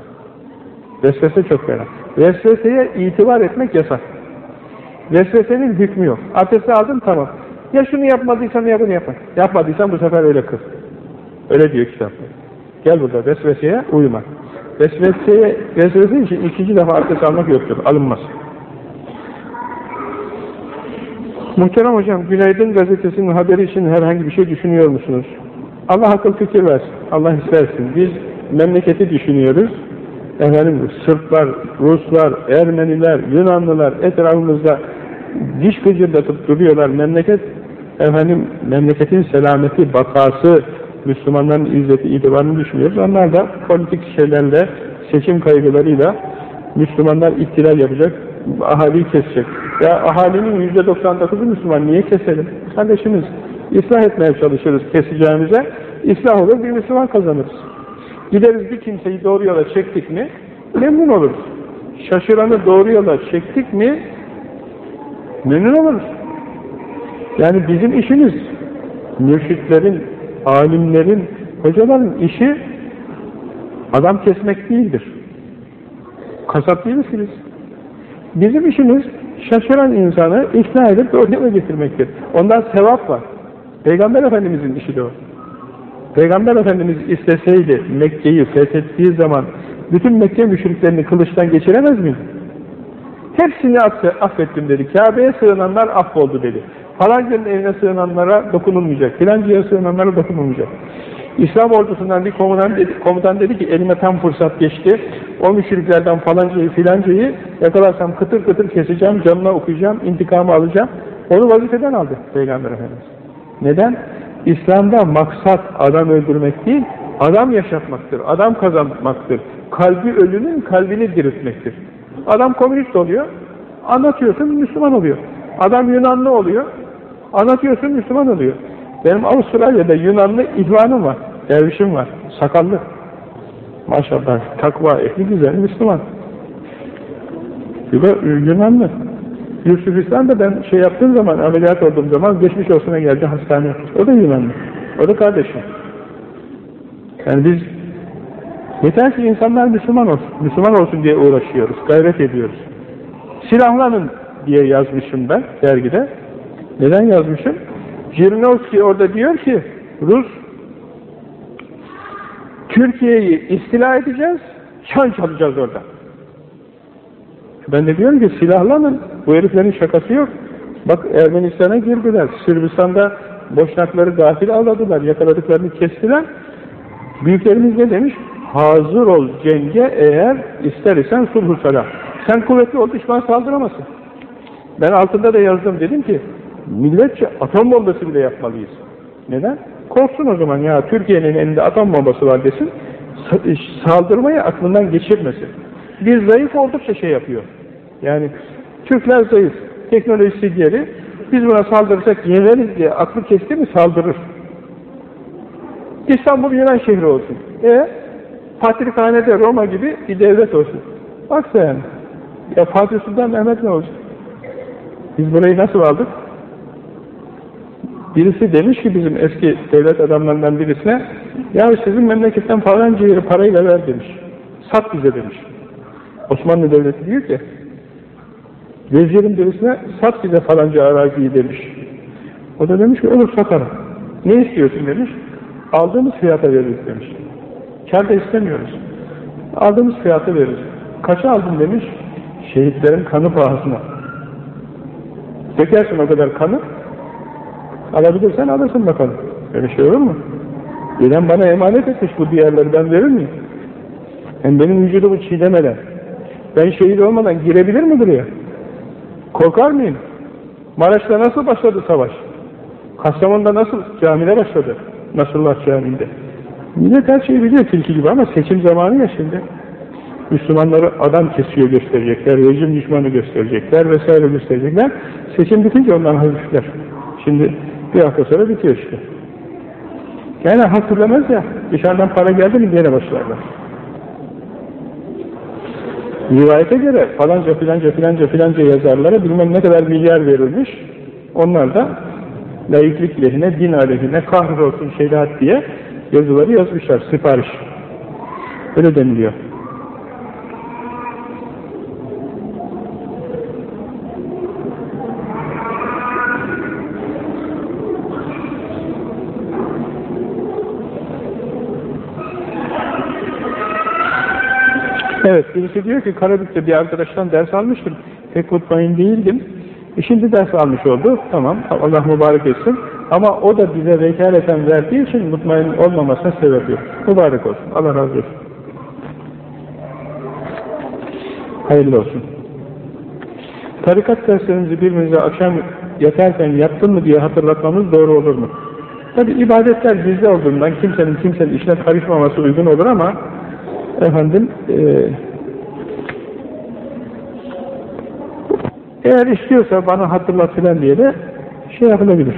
Vesvese çok fena. Vesveseye itibar etmek yasak. Vesvesenin hükmü yok. Abdesti aldın tamam. Ya şunu yapmadıysan ya bunu yapma. Yapmadıysan bu sefer öyle kıl. Öyle diyor kitap. Gel burada vesveseye uyma. Vesveseye, vesvese için ikinci defa abdest almak yoktur. Alınmaz. Muhterem hocam, Günaydın gazetesinin haberi için herhangi bir şey düşünüyor musunuz? Allah akıl fikir versin. Allah istersin. Biz memleketi düşünüyoruz. Efendim Sırplar, Ruslar, Ermeniler, Yunanlılar etrafımızda diş gıcırdatıp duruyorlar. Memleket efendim memleketin selameti, bakası, Müslümanların izzeti, itibarını düşünüyoruz. Onlar da politik şeylerle, seçim kaygılarıyla Müslümanlar ihtilal yapacak, ahaliyi kesecek. Ya ahalinin yüzde 99'u Müslüman, niye keselim? Kardeşimiz, ıslah etmeye çalışırız keseceğimize, ıslah olur, bir Müslüman kazanırız. Gideriz bir kimseyi doğru yola çektik mi, memnun oluruz. Şaşıranı doğru yola çektik mi, memnun oluruz. Yani bizim işimiz, mürşitlerin, alimlerin, hocaların işi adam kesmek değildir. Kasap değilsiniz. Bizim işimiz şaşıran insanı ikna edip yola getirmektir. Ondan sevap var. Peygamber Efendimizin işi de o. Peygamber Efendimiz isteseydi Mekke'yi fethettiği zaman bütün Mekke müşriklerini kılıçtan geçiremez miydi? Hepsini affettim dedi. Kabe'ye sığınanlar affoldu dedi. Falancanın evine sığınanlara dokunulmayacak. Filancaya sığınanlara dokunulmayacak. İslam ordusundan bir komutan dedi, komutan dedi ki elime tam fırsat geçti. O müşriklerden falancayı filancayı yakalarsam kıtır kıtır keseceğim, canına okuyacağım, intikamı alacağım. Onu vazifeden aldı Peygamber Efendimiz. Neden? İslam'da maksat adam öldürmek değil, adam yaşatmaktır, adam kazanmaktır. Kalbi ölünün kalbini diriltmektir. Adam komünist oluyor, anlatıyorsun Müslüman oluyor. Adam Yunanlı oluyor, anlatıyorsun Müslüman oluyor. Benim Avustralya'da Yunanlı ihvanım var, dervişim var, sakallı. Maşallah, takva ehli güzel Müslüman. Yunanlı. Yusufistan ben şey yaptığım zaman, ameliyat olduğum zaman geçmiş olsuna geldi hastane. O da Yunanlı. O da kardeşim. Yani biz yeter ki insanlar Müslüman olsun. Müslüman olsun diye uğraşıyoruz, gayret ediyoruz. Silahlanın diye yazmışım ben dergide. Neden yazmışım? Jirinovski orada diyor ki Rus Türkiye'yi istila edeceğiz, şan çalacağız orada. Ben de diyorum ki silahlanın. Bu heriflerin şakası yok. Bak Ermenistan'a girdiler. Sırbistan'da boşnakları gafil avladılar. Yakaladıklarını kestiler. Büyüklerimiz ne demiş? Hazır ol cenge eğer ister isen salah. Sen kuvvetli ol düşman saldıramasın. Ben altında da yazdım dedim ki milletçe atom bombası bile yapmalıyız. Neden? Korksun o zaman ya Türkiye'nin elinde atom bombası var desin saldırmayı aklından geçirmesin. Bir zayıf oldukça şey yapıyor. Yani Türkler zayıf, teknolojisi geri. Biz buna saldırırsak yeneriz diye aklı kesti mi saldırır. İstanbul Yunan şehri olsun. E Patrikhane'de Roma gibi bir devlet olsun. Bak sen. Ya Fatih Sultan Mehmet ne olacak? Biz burayı nasıl aldık? Birisi demiş ki bizim eski devlet adamlarından birisine ya sizin memleketten falanca yeri parayla ver demiş. Sat bize demiş. Osmanlı Devleti diyor ki Vezir'in birisine sat bize falanca araziyi demiş. O da demiş ki olur satarım. Ne istiyorsun demiş. Aldığımız fiyata veririz demiş. Kar da istemiyoruz. Aldığımız fiyata veririz. Kaça aldın demiş. Şehitlerin kanı pahasına. Dökersin o kadar kanı. Alabilirsen alırsın bakalım. Öyle şey olur mu? Gelen bana emanet etmiş bu diğerleri ben verir miyim? Hem benim vücudumu çiğnemeden. Ben şehit olmadan girebilir mi buraya? Korkar mıyım? Maraş'ta nasıl başladı savaş? Kastamonu'da nasıl camide başladı? Nasrullah Camii'nde. Millet her şeyi biliyor tilki gibi ama seçim zamanı ya şimdi. Müslümanları adam kesiyor gösterecekler, rejim düşmanı gösterecekler vesaire gösterecekler. Seçim bitince ondan hafifler. Şimdi bir hafta sonra bitiyor işte. Yani hatırlamaz ya, dışarıdan para geldi mi gene başlarlar. Rivayete göre falanca filanca filanca filanca yazarlara bilmem ne kadar milyar verilmiş. Onlar da laiklik lehine, din aleyhine, kahrolsun şeriat diye yazıları yazmışlar, sipariş. Öyle deniliyor. Evet, birisi diyor ki Karabük'te bir arkadaştan ders almıştım. Pek mutmain değildim. E şimdi ders almış oldu. Tamam, Allah mübarek etsin. Ama o da bize vekaleten verdiği için mutmain olmamasına sebep yok. Mübarek olsun. Allah razı olsun. Hayırlı olsun. Tarikat derslerimizi birbirimize akşam yatarken yaptın mı diye hatırlatmamız doğru olur mu? Tabi ibadetler gizli olduğundan kimsenin kimsenin işine karışmaması uygun olur ama efendim e, eğer istiyorsa bana hatırlat filan diye de şey yapılabilir.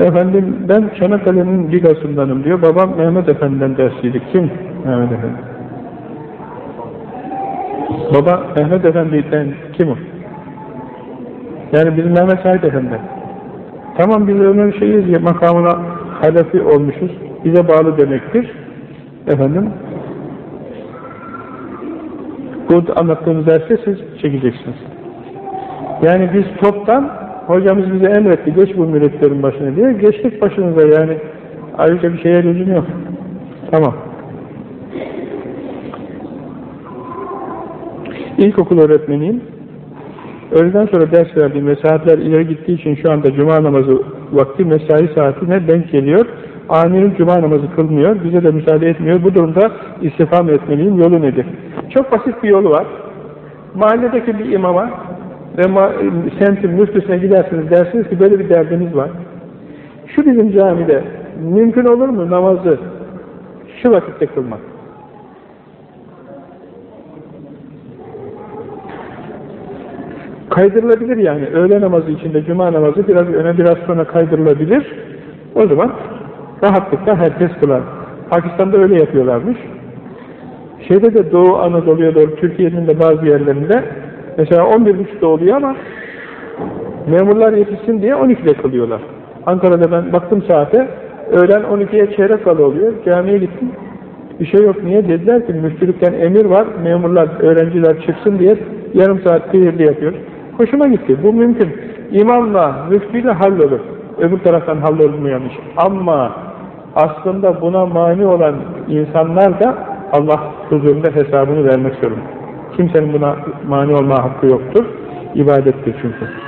Efendim ben Çanakkale'nin ligasındanım diyor. Babam Mehmet Efendi'den dersliydik. Kim? Mehmet Efendi. Baba Mehmet Efendi'den kim o? Yani bizim Mehmet Said Efendi. Tamam biz onun şeyiz makamına halefi olmuşuz bize bağlı demektir. Efendim, bu anlattığımız derste siz çekeceksiniz. Yani biz toptan, hocamız bize emretti, geç bu müritlerin başına diye, geçtik başınıza yani. Ayrıca bir şeye lüzum yok. Tamam. İlkokul öğretmeniyim. Öğleden sonra ders verdiğim ve saatler ileri gittiği için şu anda cuma namazı vakti mesai saatine denk geliyor. Amirim cuma namazı kılmıyor, bize de müsaade etmiyor. Bu durumda istifa mı etmeliyim, yolu nedir? Çok basit bir yolu var. Mahalledeki bir imama ve ma semtin müftüsüne gidersiniz, dersiniz ki böyle bir derdiniz var. Şu bizim camide mümkün olur mu namazı şu vakitte kılmak? Kaydırılabilir yani. Öğle namazı içinde cuma namazı biraz öne biraz sonra kaydırılabilir. O zaman rahatlıkla herkes kılar. Pakistan'da öyle yapıyorlarmış. Şeyde de Doğu Anadolu'ya doğru Türkiye'nin de bazı yerlerinde mesela 11.30'da oluyor ama memurlar yetişsin diye 12'de kılıyorlar. Ankara'da ben baktım saate öğlen 12'ye çeyrek kala oluyor. Camiye gittim. Bir şey yok. Niye? Dediler ki müftülükten emir var. Memurlar, öğrenciler çıksın diye yarım saat sihirli yapıyoruz. Hoşuma gitti. Bu mümkün. İmamla, müftüyle hallolur. Öbür taraftan hallolmayan iş. Ama aslında buna mani olan insanlar da Allah huzurunda hesabını vermek zorunda. Kimsenin buna mani olma hakkı yoktur. İbadettir çünkü.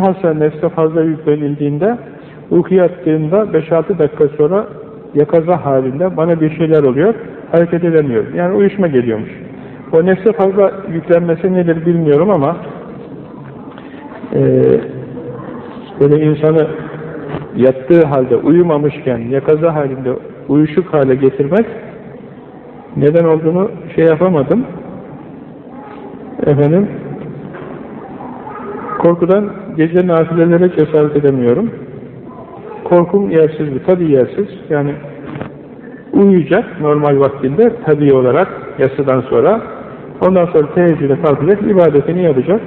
Bilhassa nefse fazla yüklenildiğinde uyku yattığında 5-6 dakika sonra yakaza halinde bana bir şeyler oluyor, hareket edemiyorum. Yani uyuşma geliyormuş. O nefse fazla yüklenmesi nedir bilmiyorum ama e, böyle insanı yattığı halde uyumamışken yakaza halinde uyuşuk hale getirmek neden olduğunu şey yapamadım. Efendim korkudan gece nafilelere cesaret edemiyorum. Korkum yersiz bir, tabii yersiz. Yani uyuyacak normal vaktinde tabii olarak yasıdan sonra. Ondan sonra teheccüde kalkacak, ibadetini yapacak.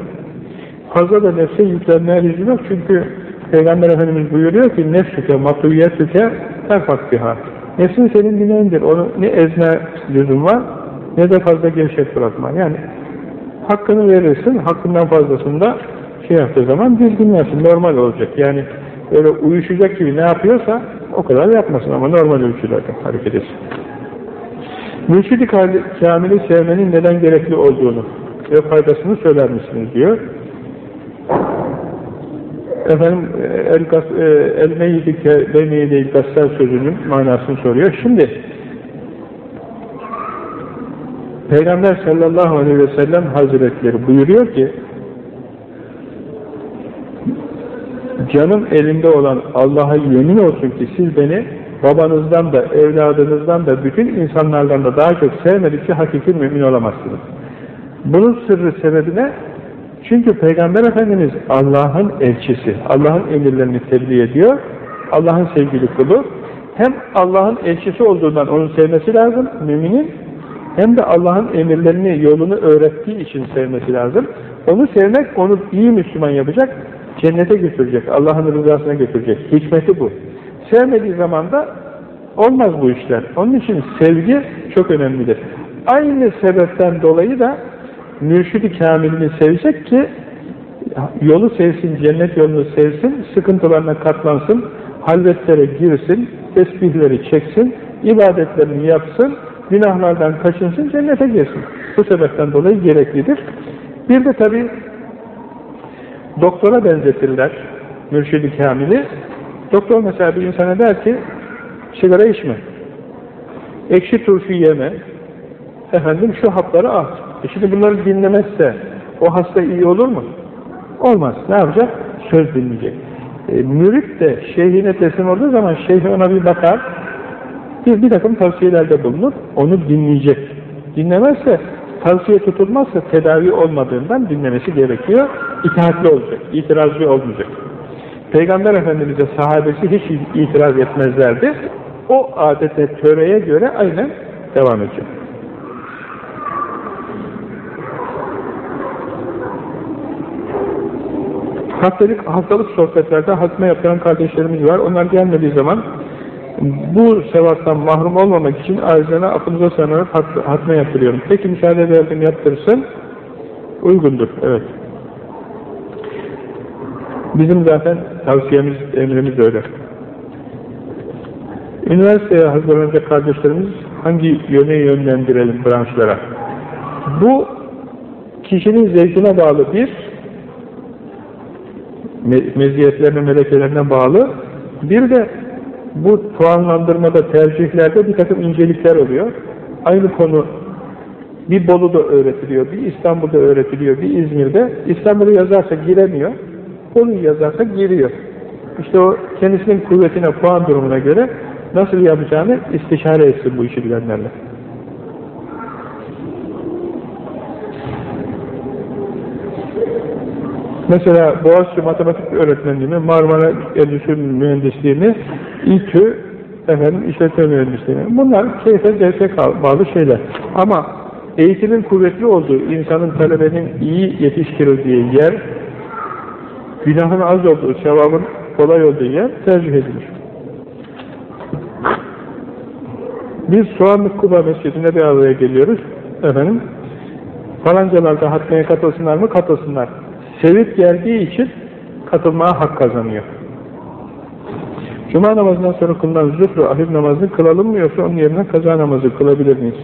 Fazla da nefse yüklenmeye lüzum yok. Çünkü Peygamber Efendimiz buyuruyor ki nefsüke, matuyetüke terfak biha. Nefsin senin dineğindir. Onu ne ezme lüzum var ne de fazla gevşet bırakma. Yani hakkını verirsin, hakkından fazlasını da şey yaptığı zaman dizginlersin, normal olacak. Yani öyle uyuşacak gibi ne yapıyorsa o kadar yapmasın ama normal ölçülerde hareket etsin. Mürşidi kamili sevmenin neden gerekli olduğunu ve faydasını söyler misiniz diyor. Efendim el, el meyyidike demeyide gassal sözünün manasını soruyor. Şimdi Peygamber sallallahu aleyhi ve sellem hazretleri buyuruyor ki canım elinde olan Allah'a yemin olsun ki siz beni babanızdan da, evladınızdan da, bütün insanlardan da daha çok sevmedikçe hakiki mümin olamazsınız. Bunun sırrı sebebi? Çünkü Peygamber Efendimiz Allah'ın elçisi, Allah'ın emirlerini tebliğ ediyor, Allah'ın sevgili kulu. Hem Allah'ın elçisi olduğundan onu sevmesi lazım, müminin, hem de Allah'ın emirlerini, yolunu öğrettiği için sevmesi lazım. Onu sevmek, onu iyi Müslüman yapacak, cennete götürecek, Allah'ın rızasına götürecek. Hikmeti bu. Sevmediği zaman da olmaz bu işler. Onun için sevgi çok önemlidir. Aynı sebepten dolayı da mürşid-i kamilini sevecek ki yolu sevsin, cennet yolunu sevsin, sıkıntılarına katlansın, halvetlere girsin, tesbihleri çeksin, ibadetlerini yapsın, günahlardan kaçınsın, cennete girsin. Bu sebepten dolayı gereklidir. Bir de tabi doktora benzetirler mürşid-i kamili. Doktor mesela bir insana der ki sigara içme, ekşi turşu yeme, efendim şu hapları al. E şimdi bunları dinlemezse o hasta iyi olur mu? Olmaz. Ne yapacak? Söz dinleyecek. E, mürit de şeyhine teslim olduğu zaman şeyh ona bir bakar, bir, bir takım tavsiyelerde bulunur, onu dinleyecek. Dinlemezse, tavsiye tutulmazsa tedavi olmadığından dinlemesi gerekiyor. İtaatli olacak, itirazcı olmayacak. Peygamber Efendimiz'e sahabesi hiç itiraz etmezlerdi. O adete, töreye göre aynen devam edecek. haftalık, haftalık sohbetlerde hatme yaptıran kardeşlerimiz var. Onlar gelmediği zaman bu sevaptan mahrum olmamak için arzana aklınıza sanarak hatme yaptırıyorum. Peki müsaade ederdim yaptırsın. Uygundur, evet. Bizim zaten tavsiyemiz, emrimiz öyle. Üniversiteye hazırlanacak kardeşlerimiz hangi yöne yönlendirelim branşlara? Bu kişinin zevkine bağlı bir, meziyetlerine, melekelerine bağlı, bir de bu puanlandırmada, tercihlerde bir takım incelikler oluyor. Aynı konu bir Bolu'da öğretiliyor, bir İstanbul'da öğretiliyor, bir İzmir'de. İstanbul'u yazarsa giremiyor, Bolu'yu yazarsa giriyor. İşte o kendisinin kuvvetine, puan durumuna göre nasıl yapacağını istişare etsin bu işi bilenlerle. Mesela Boğaziçi Matematik Öğretmenliğini, Marmara Endüstri Mühendisliğini, İTÜ, efendim, işletme mühendisliğini. Bunlar keyfe zevke bağlı şeyler. Ama eğitimin kuvvetli olduğu, insanın talebenin iyi yetiştirildiği yer, günahın az olduğu, sevabın kolay olduğu yer tercih edilir. Biz Soğanlık Kuba Mescidine bir araya geliyoruz. Efendim, falancalarda hatmeye katılsınlar mı? Katılsınlar. Sevip geldiği için katılmaya hak kazanıyor. Cuma namazından sonra kılınan zühre ahir namazını kılalım mı yoksa onun yerine kaza namazı kılabilir miyiz?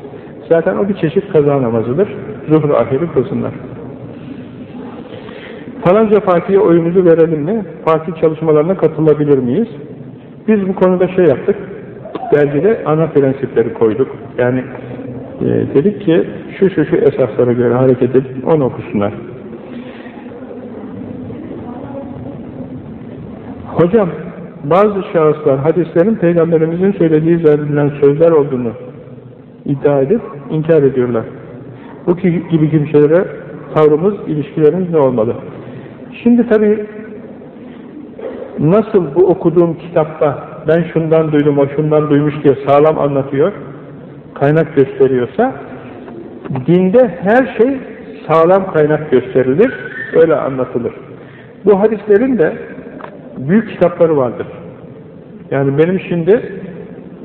Zaten o bir çeşit kaza namazıdır. Zuhru ahiri kılsınlar. Falanca partiye oyumuzu verelim mi? Parti çalışmalarına katılabilir miyiz? Biz bu konuda şey yaptık. Dergide ana prensipleri koyduk. Yani e, dedik ki şu şu şu esaslara göre hareket edip onu okusunlar. Hocam bazı şahıslar hadislerin peygamberimizin söylediği üzerinden sözler olduğunu iddia edip inkar ediyorlar. Bu gibi kimselere tavrımız, ilişkilerimiz ne olmalı? Şimdi tabii nasıl bu okuduğum kitapta ben şundan duydum, o şundan duymuş diye sağlam anlatıyor, kaynak gösteriyorsa, dinde her şey sağlam kaynak gösterilir, öyle anlatılır. Bu hadislerin de büyük kitapları vardır. Yani benim şimdi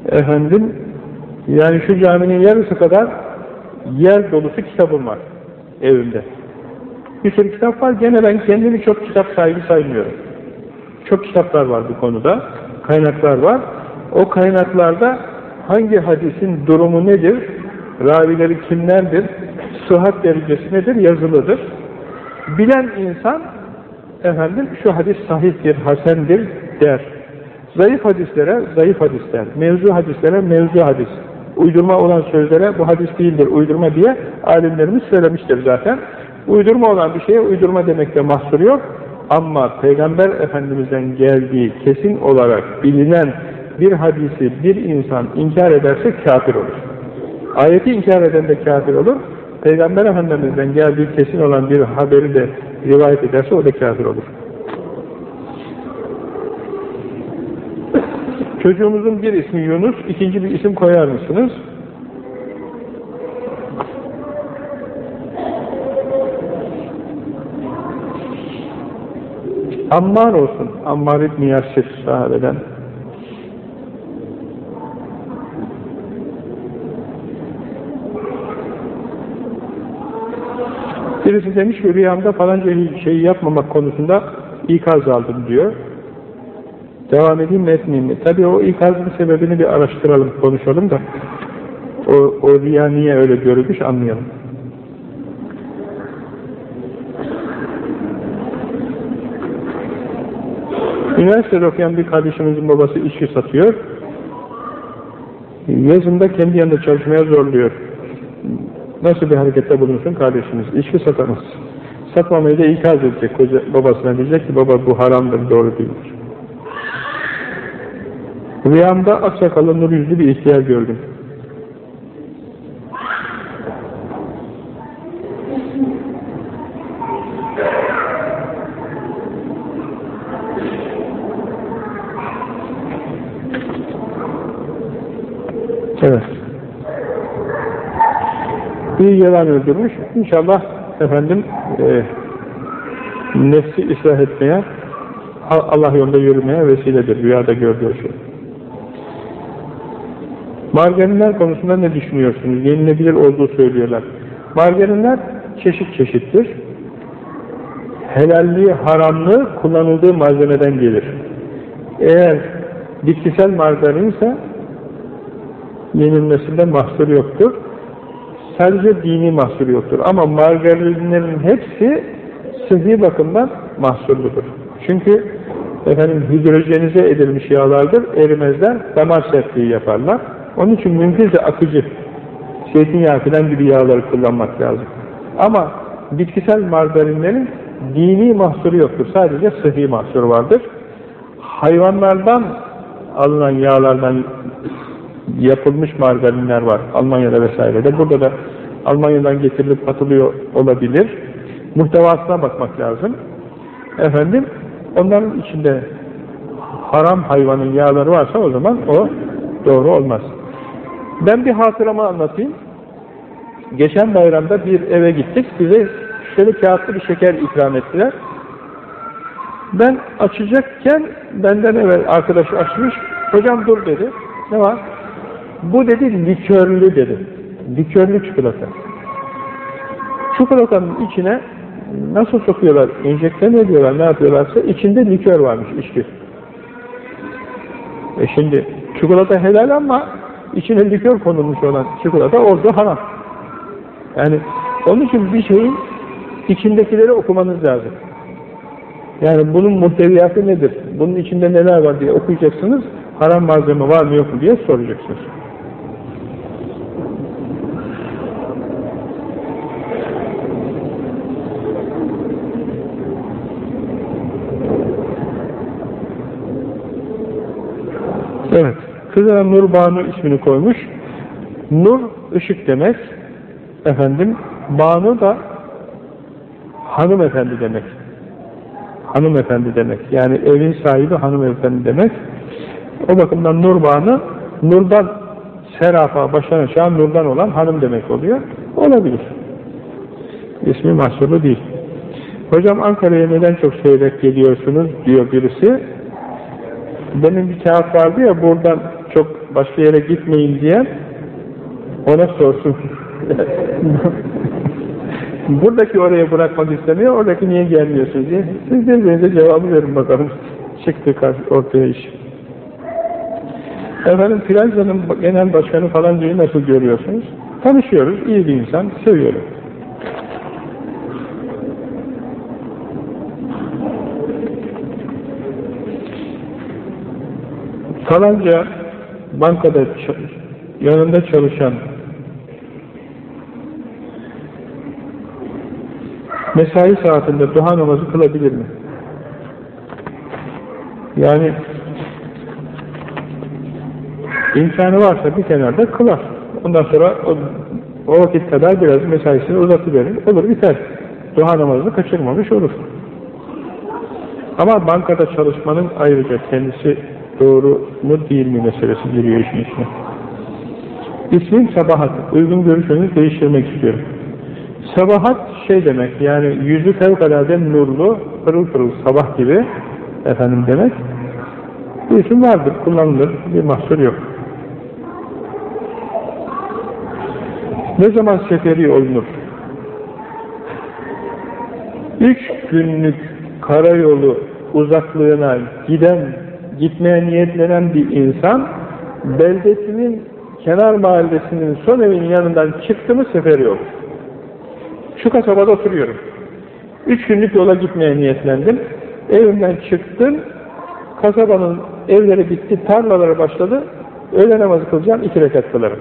efendim yani şu caminin yarısı kadar yer dolusu kitabım var evimde. Bir sürü kitap var. Gene ben kendimi çok kitap sahibi saymıyorum. Çok kitaplar var bu konuda. Kaynaklar var. O kaynaklarda hangi hadisin durumu nedir? Ravileri kimlerdir? Sıhhat derecesi nedir? Yazılıdır. Bilen insan efendim şu hadis sahihtir, hasendir der. Zayıf hadislere zayıf hadisler, mevzu hadislere mevzu hadis, uydurma olan sözlere bu hadis değildir, uydurma diye alimlerimiz söylemiştir zaten. Uydurma olan bir şeye uydurma demekte mahsur yok. Ama Peygamber Efendimiz'den geldiği kesin olarak bilinen bir hadisi bir insan inkar ederse kafir olur. Ayeti inkar eden de kafir olur. Peygamber Efendimiz'den geldiği kesin olan bir haberi de rivayet ederse o da kafir olur. Çocuğumuzun bir ismi Yunus, ikinci bir isim koyar mısınız? Ammar olsun. Ammar İbni Yasir sahabeden. Birisi demiş ki rüyamda falanca şeyi yapmamak konusunda ikaz aldım diyor. Devam edeyim mi etmeyeyim mi? Tabii o ikazın sebebini bir araştıralım, konuşalım da o, o rüya niye öyle görülmüş anlayalım. Üniversitede okuyan bir kardeşimizin babası içki satıyor. Yazında kendi yanında çalışmaya zorluyor. Nasıl bir harekette bulunsun kardeşimiz? İçki satamaz. Satmamayı da ikaz edecek koca, babasına diyecek ki baba bu haramdır, doğru değildir. Rüyamda aksakallı nur yüzlü bir ihtiyar gördüm. Evet. Bir yılan öldürmüş. İnşallah efendim e, nefsi ıslah etmeye, Allah yolunda yürümeye vesiledir. Rüyada gördüğü şey. Margarinler konusunda ne düşünüyorsunuz? Yenilebilir olduğu söylüyorlar. Margarinler çeşit çeşittir. Helalliği, haramlığı kullanıldığı malzemeden gelir. Eğer bitkisel margarin ise yenilmesinde mahsur yoktur. Sadece dini mahsur yoktur. Ama margarinlerin hepsi sıhhi bakımdan mahsurludur. Çünkü efendim hidrojenize edilmiş yağlardır, erimezler, damar sertliği yaparlar. Onun için mümkünse akıcı, zeytinyağı filan gibi yağları kullanmak lazım. Ama bitkisel margarinlerin dini mahsuru yoktur. Sadece sıhhi mahsuru vardır. Hayvanlardan alınan yağlardan yapılmış margarinler var. Almanya'da vesairede. Burada da Almanya'dan getirilip atılıyor olabilir. Muhtevasına bakmak lazım. Efendim, onların içinde haram hayvanın yağları varsa o zaman o doğru olmaz. Ben bir hatıramı anlatayım. Geçen bayramda bir eve gittik. Bize şöyle kağıtlı bir şeker ikram ettiler. Ben açacakken benden evvel arkadaş açmış. Hocam dur dedi. Ne var? Bu dedi likörlü dedi. Likörlü çikolata. Çikolatanın içine nasıl sokuyorlar, enjekte mi ediyorlar, ne yapıyorlarsa içinde likör varmış, içki. E şimdi çikolata helal ama içine likör konulmuş olan çikolata orada haram. Yani onun için bir şeyin içindekileri okumanız lazım. Yani bunun muhteviyatı nedir? Bunun içinde neler var diye okuyacaksınız. Haram malzeme var mı yok mu diye soracaksınız. Evet. Kızına Nur Banu ismini koymuş. Nur, ışık demek. Efendim, Banu da hanımefendi demek. Hanımefendi demek. Yani evin sahibi hanımefendi demek. O bakımdan Nur Banu, Nur'dan serafa baştan aşağı Nur'dan olan hanım demek oluyor. Olabilir. İsmi mahsurlu değil. Hocam Ankara'ya neden çok seyrek geliyorsunuz diyor birisi. Benim bir kağıt vardı ya buradan çok başka yere gitmeyin diye ona sorsun. Buradaki oraya bırakmak istemiyor, oradaki niye gelmiyorsunuz diye. Siz birbirinize cevabı verin bakalım. Çıktı ortaya iş. Efendim Plaza'nın genel başkanı falan diye nasıl görüyorsunuz? Tanışıyoruz, iyi bir insan, seviyorum. Falanca bankada yanında çalışan mesai saatinde duha namazı kılabilir mi? Yani imkanı varsa bir kenarda kılar. Ondan sonra o, o vakit kadar biraz mesaisini uzatıverir. Olur biter. Duha namazını kaçırmamış olur. Ama bankada çalışmanın ayrıca kendisi doğru mu değil mi meselesi giriyor işin içine. İsmim Sabahat. Uygun görüşünüzü değiştirmek istiyorum. Sabahat şey demek, yani yüzü fevkalade nurlu, pırıl pırıl sabah gibi efendim demek. Bu isim vardır, kullanılır, bir mahsur yok. Ne zaman seferi olunur? Üç günlük karayolu uzaklığına giden gitmeye niyetlenen bir insan beldesinin kenar mahallesinin son evinin yanından çıktı mı seferi olur. Şu kasabada oturuyorum. Üç günlük yola gitmeye niyetlendim. Evimden çıktım. Kasabanın evleri bitti, tarlalara başladı. Öğle namazı kılacağım, iki rekat kılarım.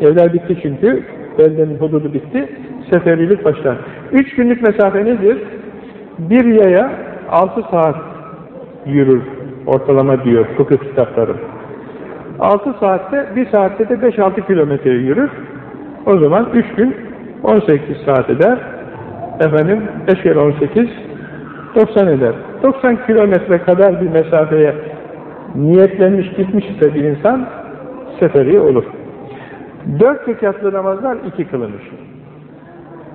Evler bitti çünkü. Beldenin hududu bitti. Seferilik başlar. Üç günlük mesafe nedir? Bir yaya altı saat yürür ortalama diyor fıkıh kitapları. 6 saatte, 1 saatte de 5-6 kilometre yürür. O zaman 3 gün 18 saat eder. Efendim 5 kere 18 90 eder. 90 kilometre kadar bir mesafeye niyetlenmiş gitmişse bir insan seferi olur. 4 rekatlı namazlar 2 kılınır.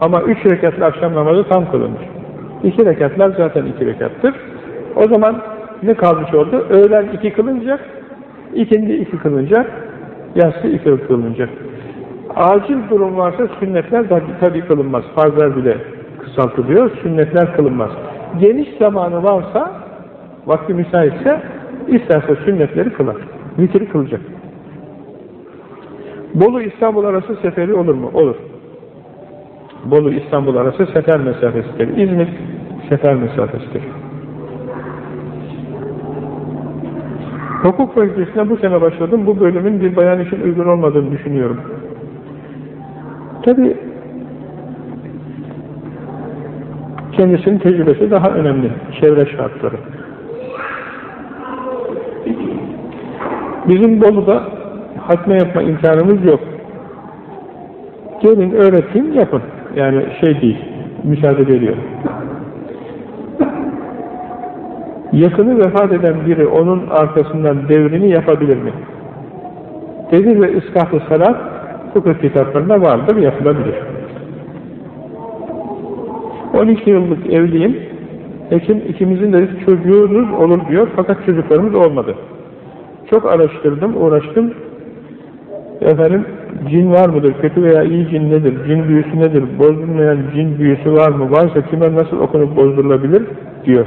Ama 3 rekatlı akşam namazı tam kılınır. İki rekatlar zaten iki rekattır. O zaman ne kalmış oldu? Öğlen iki kılınacak, ikindi iki kılınacak, yatsı iki kılınacak. Acil durum varsa sünnetler tabi, kılınmaz. Farzlar bile kısaltılıyor, sünnetler kılınmaz. Geniş zamanı varsa, vakti müsaitse, isterse sünnetleri kılar. Vitri kılacak. Bolu İstanbul arası seferi olur mu? Olur. Bolu İstanbul arası sefer mesafesidir. İzmir sefer mesafesidir. Hukuk fakültesine bu sene başladım. Bu bölümün bir bayan için uygun olmadığını düşünüyorum. Tabi kendisinin tecrübesi daha önemli. Çevre şartları. Bizim Bolu'da hatme yapma imkanımız yok. Gelin öğretin, yapın. Yani şey değil, müsaade veriyor. Yakını vefat eden biri onun arkasından devrini yapabilir mi? Devir ve ıskah-ı salat fıkıh kitaplarında vardır, yapılabilir. 12 yıllık evliyim. Ekim ikimizin de çocuğunuz olur diyor fakat çocuklarımız olmadı. Çok araştırdım, uğraştım. Efendim, cin var mıdır, kötü veya iyi cin nedir, cin büyüsü nedir, bozulmayan cin büyüsü var mı, varsa kime nasıl okunup bozdurulabilir diyor.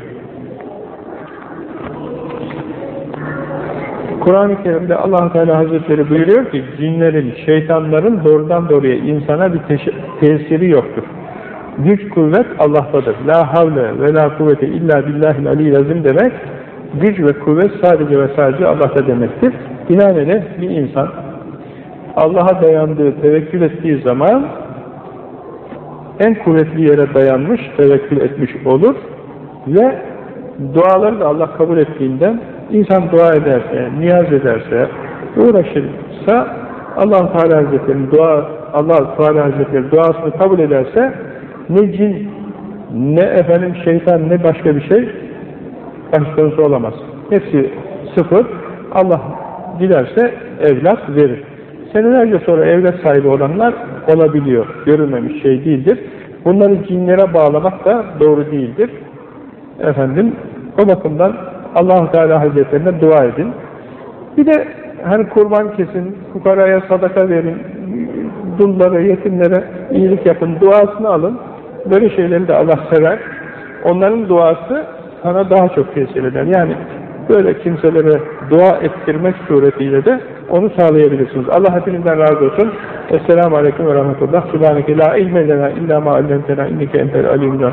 Kur'an-ı Kerim'de allah Teala Hazretleri buyuruyor ki, cinlerin, şeytanların doğrudan doğruya insana bir tesiri yoktur. Güç, kuvvet Allah'tadır. La havle ve la kuvvete illa billahil aliyyil azim demek, güç ve kuvvet sadece ve sadece Allah'ta demektir. Binaenaleyh bir insan Allah'a dayandığı, tevekkül ettiği zaman en kuvvetli yere dayanmış, tevekkül etmiş olur ve duaları da Allah kabul ettiğinden insan dua ederse, niyaz ederse, uğraşırsa allah Teala Hazretleri dua Allah Teala Hazretleri duasını kabul ederse ne cin, ne efendim şeytan, ne başka bir şey baş konusu olamaz. Hepsi sıfır. Allah dilerse evlat verir. Senelerce sonra evlat sahibi olanlar olabiliyor. Görülmemiş şey değildir. Bunları cinlere bağlamak da doğru değildir. Efendim, o bakımdan allah Teala Hazretlerine dua edin. Bir de hani kurban kesin, fukaraya sadaka verin, dullara, yetimlere iyilik yapın, duasını alın. Böyle şeyleri de Allah sever. Onların duası sana daha çok tesir eder. Yani böyle kimselere dua ettirmek suretiyle de onu sağlayabilirsiniz. Allah hepinizden razı olsun. Esselamu Aleyküm ve Rahmetullah. Subhaneke la ilme lena illa ma allemtena inneke entel alimul.